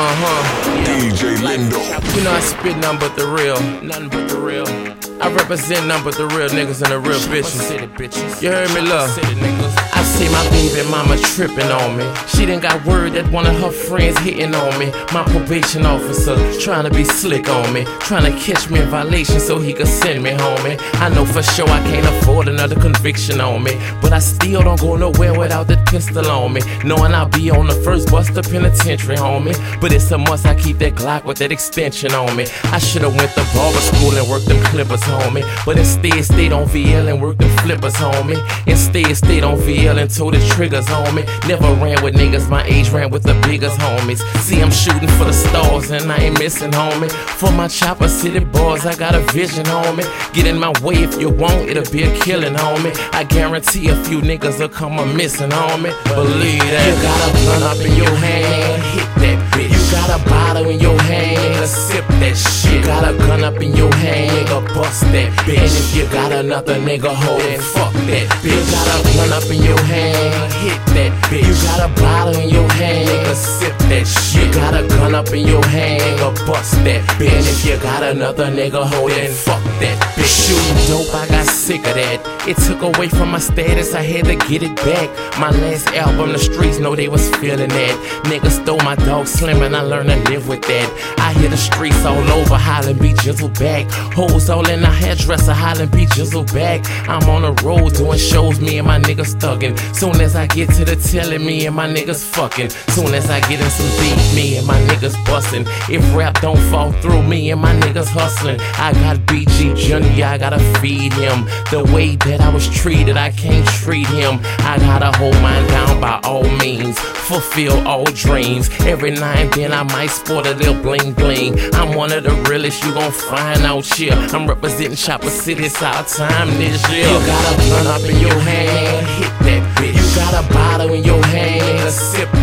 Uh huh. DJ Lindo. You know I spit nothing but the real. Nothing but the real. I represent nothing but the real niggas and the real bitches. You heard me, love? See my baby mama tripping on me. She done got word that one of her friends hitting on me. My probation officer trying to be slick on me. Trying to catch me in violation so he could send me home. I know for sure I can't afford another conviction on me. But I still don't go nowhere without that pistol on me. Knowing I'll be on the first bus to penitentiary, homie. But it's a must I keep that Glock with that extension on me. I should've went to barber school and worked them clippers, homie. But instead stayed on VL and worked them flippers, homie. Instead stayed on VL told the triggers, homie. Never ran with niggas my age, ran with the biggest homies. See, I'm shooting for the stars and I ain't missing, homie. For my chopper city boys, I got a vision, homie. Get in my way if you want, it'll be a killing, homie. I guarantee a few niggas will come a missing, homie. Believe that. You got a blunt up in your hand, hit that bitch. You got a bottle in your hand, sip that shit. You got a gun up in your bust that bitch. And if you got another nigga hold it, fuck that bitch. You got a gun up in your hand, hit that bitch. You got a bottle in your hand, nigga, sip that shit. You got a gun up in your hand, go bust that bitch. And if you got another nigga hold it, fuck that bitch. Shooting dope, I got sick of that. It took away from my status, I had to get it back. My last album, the streets know they was feeling that. Niggas stole my dog Slim and I learned to live with that. I hear the streets all over, Highland Beach Jizzle back. Hoes all in the hairdresser, Highland Beach Jizzle back. I'm on the road doing shows, me and my niggas thuggin'. Soon as I get to the telling, me and my niggas fucking. Soon as I get in some beat, me and my niggas bustin'. If rap don't fall through, me and my niggas hustlin'. I got BG Junior, I gotta feed him. The way that I was treated, I can't treat him. I gotta hold mine down by all means. Fulfill all dreams. Every now and then I might sport a little bling bling. I'm one of the realest you gon' find out here. I'm representing Chopper City, our time this year. You got a blunt up in your hand, hit that bitch. You got a bottle in your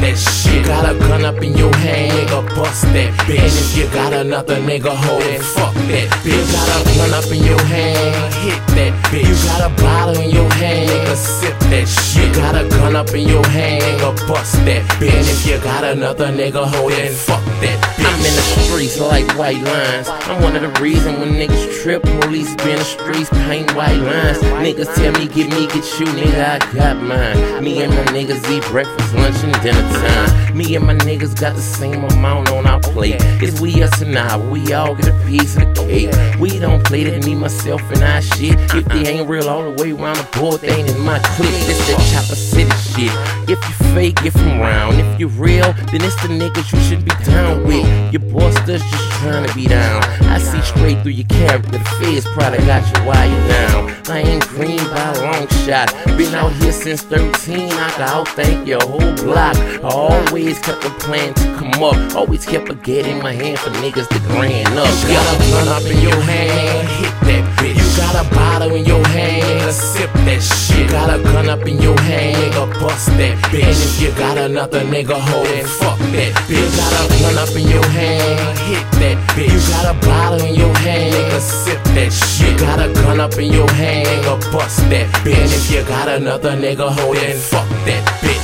that shit. Got a gun up in your hand, go bust that bitch. And if you got another nigga hold it, fuck that bitch. You got a blunt up in your hand, hit that bitch. You got a bottle in your hand, nigga, sip that shit. You got a up in your hand, go bust that bitch. And if you got another nigga hold it, fuck that bitch. I'm in the streets like white lines. I'm one of the reasons when niggas trip, police be in the streets paint white lines. Niggas tell me get me, get you, nigga, I got mine. Me and my niggas eat breakfast, lunch, and dinner time. Me and my niggas got the same amount on our plate. It's we us and I, we all get a piece of the cake. We don't play that me, myself, and I shit. If they ain't real all the way around the board, they ain't in my clique. This the chopper city shit. If you fake, if I'm round. If you real, then it's the niggas you should be down with. Your boss does just trying to be down. I see straight through your character. The feds probably got you while you down. I ain't green by a long shot. Been out here since 13. I can outthank your whole block. I always kept a plan to come up. Always kept a get in my hand for niggas to grand up. You got a blunt up in your hand, hit that bitch. You got a bottle in your hand, sip that shit. You got a gun up in your hand, go bust that bitch. And if you got another nigga hold it, fuck that bitch. You got a gun up in your hand, hit that bitch. You got a bottle in your hand, nigga, sip that shit. You got a gun up in your hand, go bust that bitch. And if you got another nigga hold it, fuck that bitch.